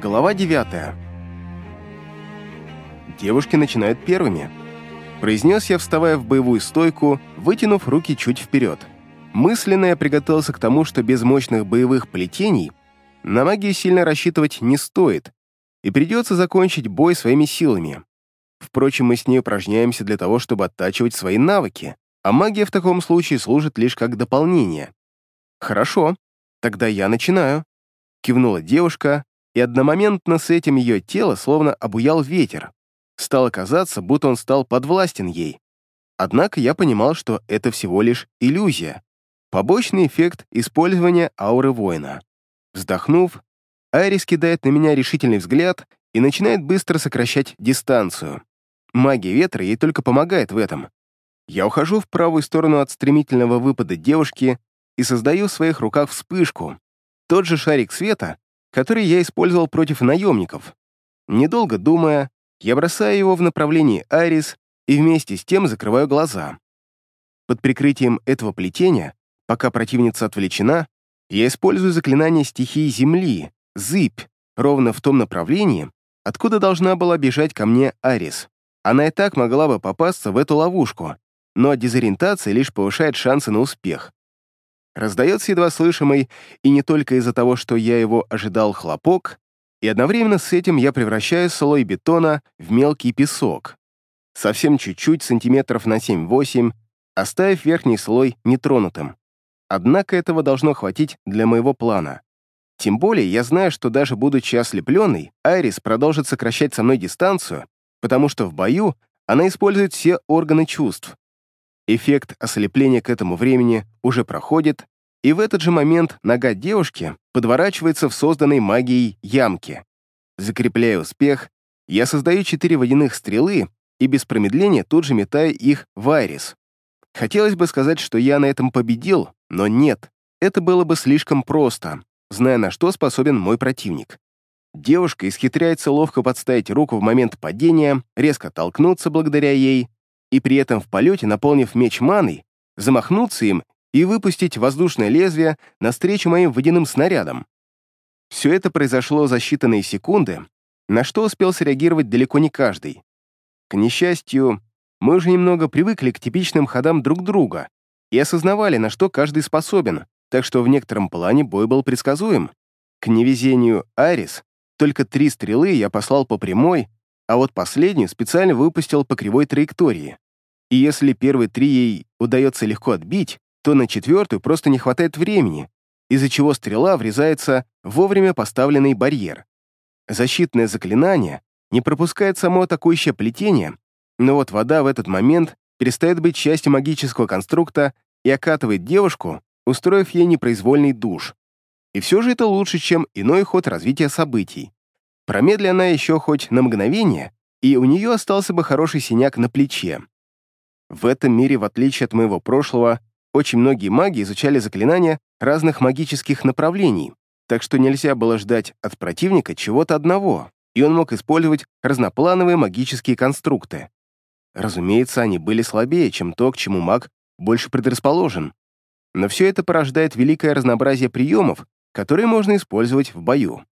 Глава 9 Девушки начинают первыми. Произнес я, вставая в боевую стойку, вытянув руки чуть вперед. Мысленно я приготовился к тому, что без мощных боевых плетений на магию сильно рассчитывать не стоит, и придется закончить бой своими силами. Впрочем, мы с ней упражняемся для того, чтобы оттачивать свои навыки, а магия в таком случае служит лишь как дополнение. «Хорошо, тогда я начинаю», — кивнула девушка, и одномоментно с этим ее тело словно обуял ветер. Стало казаться, будто он стал подвластен ей. Однако я понимал, что это всего лишь иллюзия, побочный эффект использования ауры воина. Вздохнув, Айрис кидает на меня решительный взгляд и начинает быстро сокращать дистанцию. Магия ветра ей только помогает в этом. Я ухожу в правую сторону от стремительного выпада девушки и создаю в своих руках вспышку, тот же шарик света, который я использовал против наемников. Недолго думая, я бросаю его в направлении Айрис и вместе с тем закрываю глаза. Под прикрытием этого плетения, пока противница отвлечена, я использую заклинание стихии Земли, зыбь, ровно в том направлении, откуда должна была бежать ко мне Арис. Она и так могла бы попасться в эту ловушку, но дезориентация лишь повышает шансы на успех. Раздается едва слышимый, и не только из-за того, что я его ожидал хлопок, и одновременно с этим я превращаю слой бетона в мелкий песок. Совсем чуть-чуть, сантиметров на 7-8, оставив верхний слой нетронутым. Однако этого должно хватить для моего плана. Тем более я знаю, что даже будучи ослепленной, Айрис продолжит сокращать со мной дистанцию, потому что в бою она использует все органы чувств. Эффект ослепления к этому времени уже проходит, и в этот же момент нога девушки подворачивается в созданной магией ямке. Закрепляя успех, я создаю четыре водяных стрелы и без промедления тут же метаю их в Айрис. Хотелось бы сказать, что я на этом победил, но нет, это было бы слишком просто, зная, на что способен мой противник. Девушка исхитряется ловко подставить руку в момент падения, резко толкнуться благодаря ей, и при этом в полете, наполнив меч маной, замахнуться им и выпустить воздушное лезвие навстречу моим водяным снарядам. Все это произошло за считанные секунды, на что успел среагировать далеко не каждый. К несчастью, мы уже немного привыкли к типичным ходам друг друга и осознавали, на что каждый способен, так что в некотором плане бой был предсказуем. К невезению Арис только три стрелы я послал по прямой, а вот последнюю специально выпустил по кривой траектории. И если первые три ей удается легко отбить, то на четвертую просто не хватает времени, из-за чего стрела врезается в вовремя поставленный барьер. Защитное заклинание не пропускает само атакующее плетение, но вот вода в этот момент перестает быть частью магического конструкта и окатывает девушку, устроив ей непроизвольный душ. И все же это лучше, чем иной ход развития событий. Промедли она еще хоть на мгновение, и у нее остался бы хороший синяк на плече. В этом мире, в отличие от моего прошлого, очень многие маги изучали заклинания разных магических направлений, так что нельзя было ждать от противника чего-то одного, и он мог использовать разноплановые магические конструкты. Разумеется, они были слабее, чем то, к чему маг больше предрасположен. Но все это порождает великое разнообразие приемов, которые можно использовать в бою.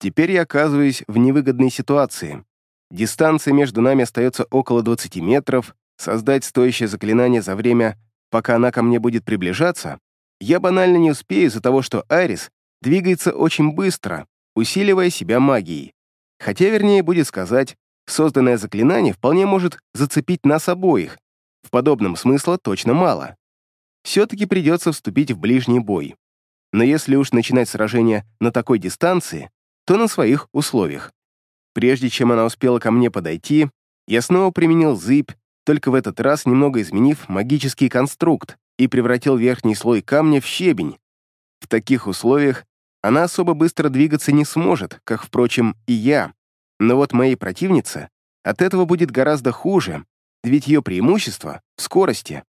Теперь я оказываюсь в невыгодной ситуации. Дистанция между нами остается около 20 метров, создать стоящее заклинание за время, пока она ко мне будет приближаться, я банально не успею из-за того, что Арис двигается очень быстро, усиливая себя магией. Хотя, вернее, будет сказать, созданное заклинание вполне может зацепить нас обоих. В подобном смысла точно мало. Все-таки придется вступить в ближний бой. Но если уж начинать сражение на такой дистанции, то на своих условиях. Прежде чем она успела ко мне подойти, я снова применил зыбь, только в этот раз немного изменив магический конструкт и превратил верхний слой камня в щебень. В таких условиях она особо быстро двигаться не сможет, как, впрочем, и я. Но вот моей противнице от этого будет гораздо хуже, ведь ее преимущество в скорости.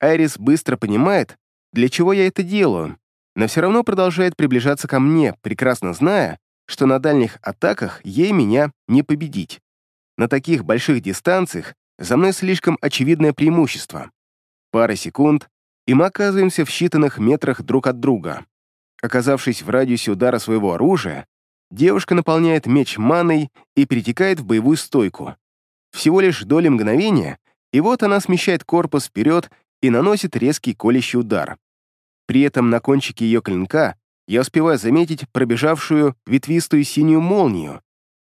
Айрис быстро понимает, для чего я это делаю, но все равно продолжает приближаться ко мне, прекрасно зная, что на дальних атаках ей меня не победить. На таких больших дистанциях за мной слишком очевидное преимущество. Пара секунд, и мы оказываемся в считанных метрах друг от друга. Оказавшись в радиусе удара своего оружия, девушка наполняет меч маной и перетекает в боевую стойку. Всего лишь доли мгновения, и вот она смещает корпус вперед и наносит резкий колющий удар. При этом на кончике ее клинка я успеваю заметить пробежавшую ветвистую синюю молнию.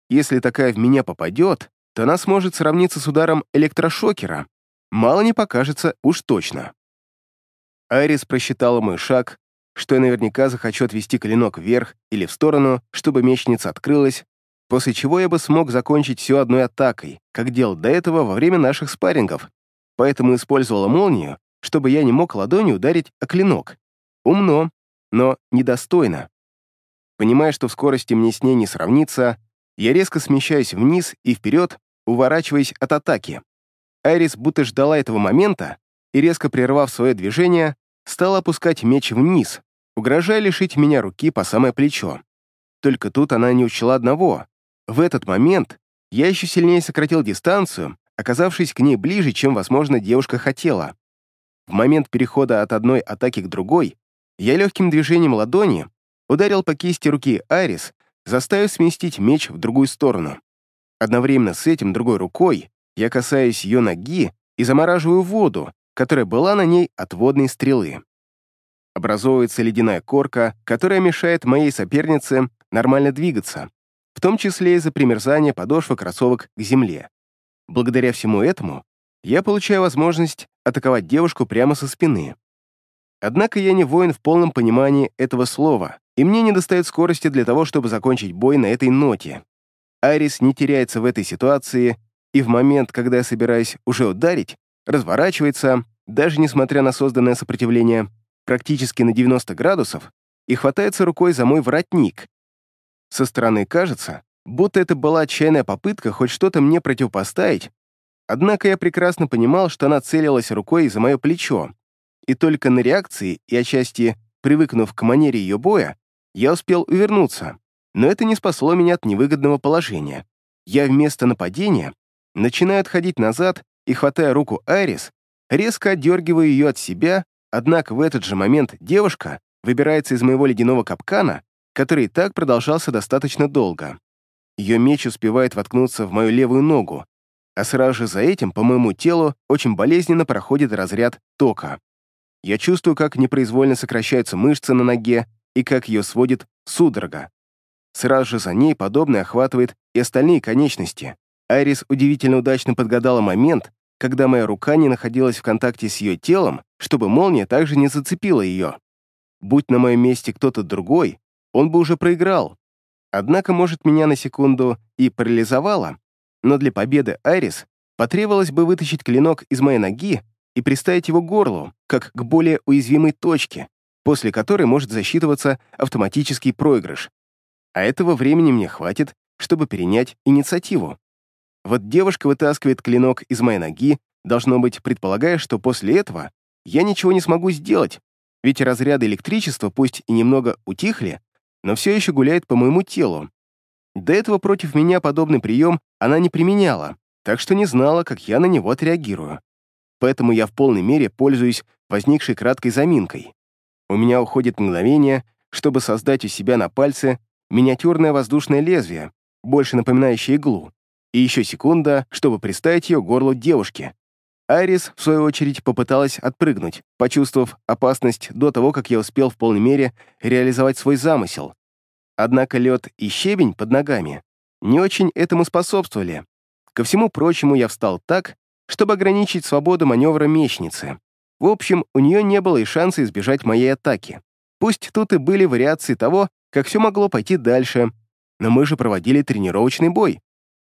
Если такая в меня попадет, то она сможет сравниться с ударом электрошокера. Мало не покажется уж точно. Айрис просчитала мой шаг, что я наверняка захочу отвести клинок вверх или в сторону, чтобы мечница открылась, после чего я бы смог закончить все одной атакой, как делал до этого во время наших спаррингов, поэтому использовала молнию, чтобы я не мог ладонью ударить о клинок. Умно, но недостойно. Понимая, что в скорости мне с ней не сравнится, я резко смещаюсь вниз и вперед, уворачиваясь от атаки. Айрис будто ждала этого момента и, резко прервав свое движение, стала опускать меч вниз, угрожая лишить меня руки по самое плечо. Только тут она не учла одного. В этот момент я еще сильнее сократил дистанцию, оказавшись к ней ближе, чем, возможно, девушка хотела. В момент перехода от одной атаки к другой я легким движением ладони ударил по кисти руки Айрис, заставив сместить меч в другую сторону. Одновременно с этим другой рукой я касаюсь ее ноги и замораживаю воду, которая была на ней от водной стрелы. Образовывается ледяная корка, которая мешает моей сопернице нормально двигаться, в том числе из-за примерзания подошвы кроссовок к земле. Благодаря всему этому я получаю возможность атаковать девушку прямо со спины. Однако я не воин в полном понимании этого слова, и мне не достает скорости для того, чтобы закончить бой на этой ноте. Айрис не теряется в этой ситуации, и в момент, когда я собираюсь уже ударить, разворачивается, даже несмотря на созданное сопротивление, практически на 90 градусов и хватается рукой за мой воротник. Со стороны кажется, будто это была отчаянная попытка хоть что-то мне противопоставить, однако я прекрасно понимал, что она целилась рукой за мое плечо, и только на реакции и отчасти привыкнув к манере ее боя, я успел увернуться, но это не спасло меня от невыгодного положения. Я вместо нападения начинаю отходить назад и, хватая руку Айрис, резко отдергиваю ее от себя Однако в этот же момент девушка выбирается из моего ледяного капкана, который и так продолжался достаточно долго. Ее меч успевает воткнуться в мою левую ногу, а сразу же за этим по моему телу очень болезненно проходит разряд тока. Я чувствую, как непроизвольно сокращаются мышцы на ноге и как ее сводит судорога. Сразу же за ней подобное охватывает и остальные конечности. Айрис удивительно удачно подгадала момент, когда моя рука не находилась в контакте с ее телом, чтобы молния также не зацепила ее. Будь на моем месте кто-то другой, он бы уже проиграл. Однако, может, меня на секунду и парализовало, но для победы Айрис потребовалось бы вытащить клинок из моей ноги и приставить его к горлу, как к более уязвимой точке, после которой может засчитываться автоматический проигрыш. А этого времени мне хватит, чтобы перенять инициативу. Вот девушка вытаскивает клинок из моей ноги, должно быть, предполагая, что после этого я ничего не смогу сделать, ведь разряды электричества пусть и немного утихли, но все еще гуляет по моему телу. До этого против меня подобный прием она не применяла, так что не знала, как я на него отреагирую. Поэтому я в полной мере пользуюсь возникшей краткой заминкой. У меня уходит мгновение, чтобы создать у себя на пальце миниатюрное воздушное лезвие, больше напоминающее иглу, и еще секунда, чтобы приставить ее горлу девушки. Айрис, в свою очередь, попыталась отпрыгнуть, почувствовав опасность до того, как я успел в полной мере реализовать свой замысел. Однако лед и щебень под ногами не очень этому способствовали. Ко всему прочему, я встал так, чтобы ограничить свободу маневра мечницы. В общем, у нее не было и шанса избежать моей атаки. Пусть тут и были вариации того, как все могло пойти дальше, но мы же проводили тренировочный бой.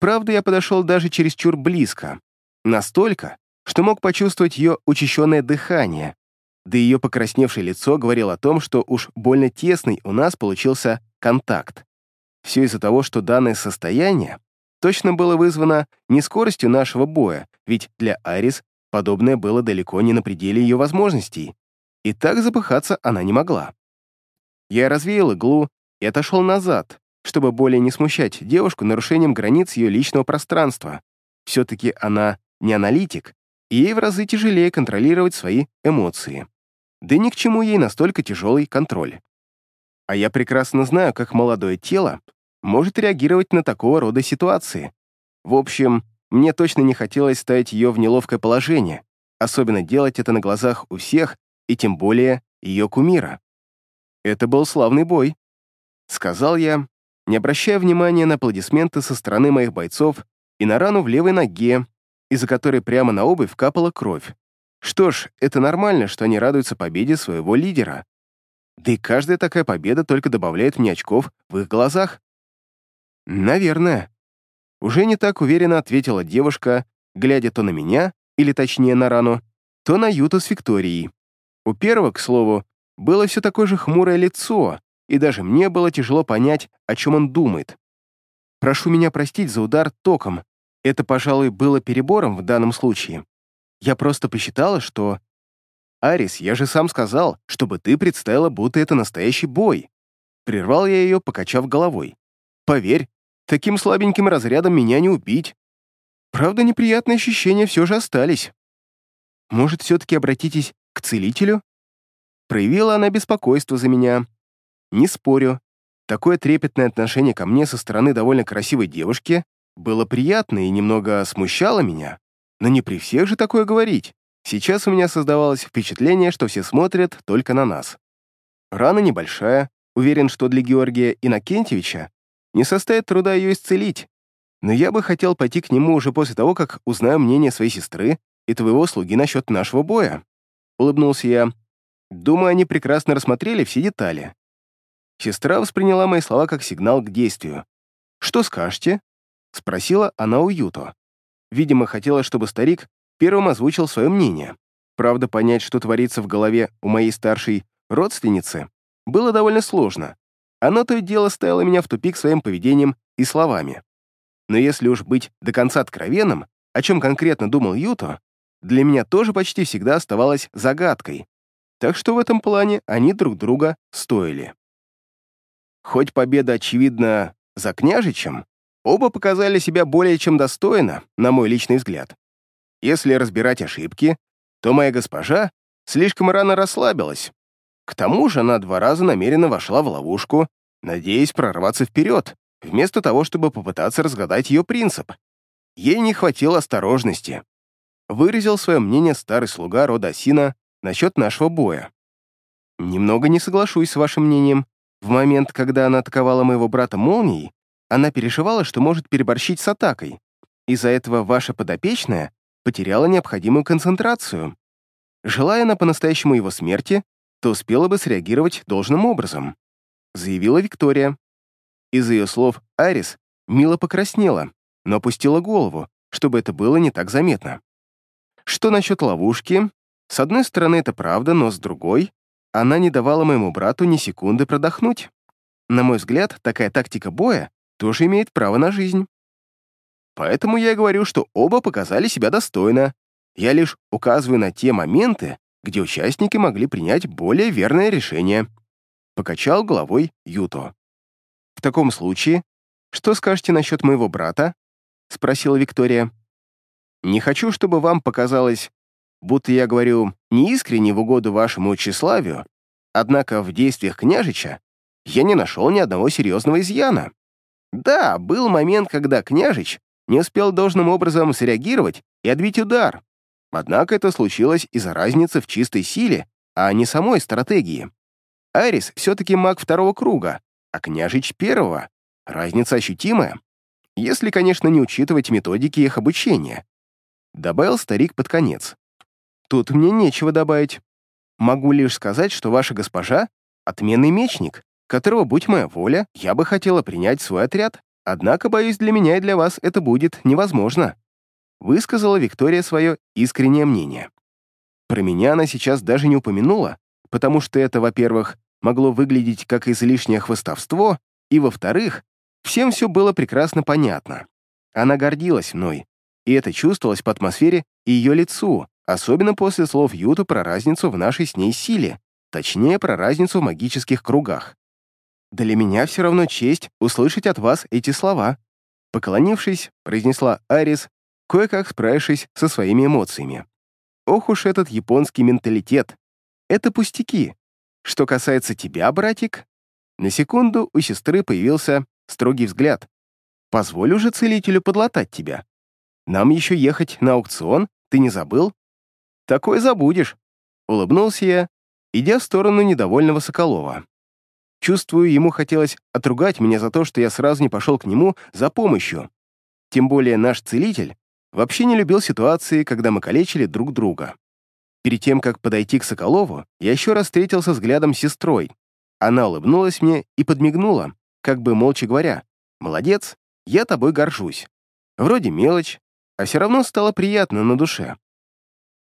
Правда, я подошел даже чересчур близко. Настолько, что мог почувствовать ее учащенное дыхание, да ее покрасневшее лицо говорило о том, что уж больно тесный у нас получился контакт. Все из-за того, что данное состояние точно было вызвано не скоростью нашего боя, ведь для Арис подобное было далеко не на пределе ее возможностей, и так запыхаться она не могла. Я развеял иглу и отошел назад, чтобы более не смущать девушку нарушением границ ее личного пространства. Все-таки она не аналитик, и ей в разы тяжелее контролировать свои эмоции. Да ни к чему ей настолько тяжелый контроль. А я прекрасно знаю, как молодое тело может реагировать на такого рода ситуации. В общем, мне точно не хотелось ставить ее в неловкое положение, особенно делать это на глазах у всех, и тем более ее кумира. Это был славный бой, сказал я, не обращая внимания на аплодисменты со стороны моих бойцов и на рану в левой ноге, из-за которой прямо на обувь капала кровь. Что ж, это нормально, что они радуются победе своего лидера. Да и каждая такая победа только добавляет мне очков в их глазах. Наверное. Уже не так уверенно ответила девушка, глядя то на меня, или точнее на рану, то на Юту с Викторией. У первого, к слову, было все такое же хмурое лицо, и даже мне было тяжело понять, о чем он думает. Прошу меня простить за удар током. Это, пожалуй, было перебором в данном случае. Я просто посчитала, что... «Арис, я же сам сказал, чтобы ты представила, будто это настоящий бой». Прервал я ее, покачав головой. «Поверь, таким слабеньким разрядом меня не убить. Правда, неприятные ощущения все же остались. Может, все-таки обратитесь к целителю?» Проявила она беспокойство за меня, не спорю, такое трепетное отношение ко мне со стороны довольно красивой девушки было приятно и немного смущало меня. Но не при всех же такое говорить. Сейчас у меня создавалось впечатление, что все смотрят только на нас. Рана небольшая, уверен, что для Георгия Иннокентьевича не составит труда ее исцелить. Но я бы хотел пойти к нему уже после того, как узнаю мнение своей сестры и твоего слуги насчет нашего боя. Улыбнулся я. Думаю, они прекрасно рассмотрели все детали. Сестра восприняла мои слова как сигнал к действию. «Что скажете?» — спросила она у Юто. Видимо, хотела, чтобы старик первым озвучил свое мнение. Правда, понять, что творится в голове у моей старшей родственницы, было довольно сложно. Оно то и дело ставило меня в тупик своим поведением и словами. Но если уж быть до конца откровенным, о чем конкретно думал Юто, для меня тоже почти всегда оставалось загадкой. Так что в этом плане они друг друга стоили. Хоть победа, очевидно, за княжичем, оба показали себя более чем достойно, на мой личный взгляд. Если разбирать ошибки, то моя госпожа слишком рано расслабилась. К тому же она два раза намеренно вошла в ловушку, надеясь прорваться вперед, вместо того, чтобы попытаться разгадать ее принцип. Ей не хватило осторожности. Выразил свое мнение старый слуга рода Асина насчет нашего боя. Немного не соглашусь с вашим мнением. В момент, когда она атаковала моего брата молнией, она переживала, что может переборщить с атакой. Из-за этого ваша подопечная потеряла необходимую концентрацию. Желая она по-настоящему его смерти, то успела бы среагировать должным образом, заявила Виктория. Из ее слов Арис мило покраснела, но опустила голову, чтобы это было не так заметно. Что насчет ловушки? С одной стороны, это правда, но с другой, она не давала моему брату ни секунды продохнуть. На мой взгляд, такая тактика боя тоже имеет право на жизнь. Поэтому я и говорю, что оба показали себя достойно. Я лишь указываю на те моменты, где участники могли принять более верное решение. Покачал головой Юто. В таком случае, что скажете насчет моего брата? Спросила Виктория. Не хочу, чтобы вам показалось, будто я говорю неискренне в угоду вашему тщеславию, однако в действиях княжича я не нашел ни одного серьезного изъяна. Да, был момент, когда княжич не успел должным образом среагировать и отбить удар. Однако это случилось из-за разницы в чистой силе, а не самой стратегии. Арис все-таки маг второго круга, а княжич первого. Разница ощутимая. Если, конечно, не учитывать методики их обучения. Добавил старик под конец. Тут мне нечего добавить. Могу лишь сказать, что ваша госпожа — отменный мечник, которого, будь моя воля, я бы хотела принять в свой отряд. Однако, боюсь, для меня и для вас это будет невозможно. Высказала Виктория свое искреннее мнение. Про меня она сейчас даже не упомянула, потому что это, во-первых, могло выглядеть как излишнее хвостовство, и, во-вторых, всем все было прекрасно понятно. Она гордилась мной, и это чувствовалось по атмосфере и ее лицу, Особенно после слов Юта про разницу в нашей с ней силе, точнее, про разницу в магических кругах. «Для меня все равно честь услышать от вас эти слова», поклонившись, произнесла Арис, кое-как справившись со своими эмоциями. «Ох уж этот японский менталитет! Это пустяки. Что касается тебя, братик...» На секунду у сестры появился строгий взгляд. «Позволь уже целителю подлатать тебя. Нам еще ехать на аукцион, ты не забыл?» «Такое забудешь», — улыбнулся я, идя в сторону недовольного Соколова. Чувствую, ему хотелось отругать меня за то, что я сразу не пошел к нему за помощью. Тем более наш целитель вообще не любил ситуации, когда мы калечили друг друга. Перед тем, как подойти к Соколову, я еще раз встретился взглядом с сестрой. Она улыбнулась мне и подмигнула, как бы молча говоря, «Молодец, я тобой горжусь». Вроде мелочь, а все равно стало приятно на душе.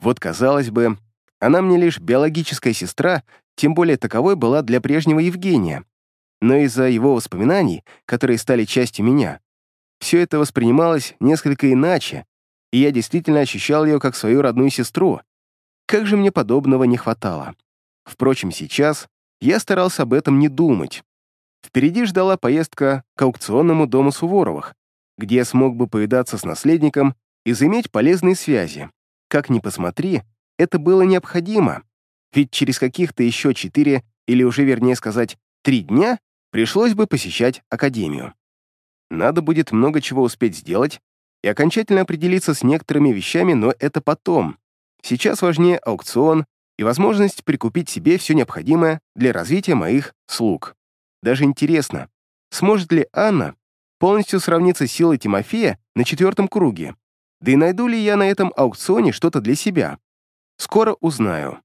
Вот, казалось бы, она мне лишь биологическая сестра, тем более таковой была для прежнего Евгения. Но из-за его воспоминаний, которые стали частью меня, все это воспринималось несколько иначе, и я действительно ощущал ее как свою родную сестру, как же мне подобного не хватало. Впрочем, сейчас я старался об этом не думать. Впереди ждала поездка к аукционному дому Суворовых, где я смог бы повидаться с наследником и заиметь полезные связи. Как ни посмотри, это было необходимо, ведь через каких-то еще четыре, или уже вернее сказать, три дня пришлось бы посещать Академию. Надо будет много чего успеть сделать и окончательно определиться с некоторыми вещами, но это потом, Сейчас важнее аукцион и возможность прикупить себе все необходимое для развития моих слуг. Даже интересно, сможет ли Анна полностью сравниться с силой Тимофея на четвертом круге? Да и найду ли я на этом аукционе что-то для себя? Скоро узнаю.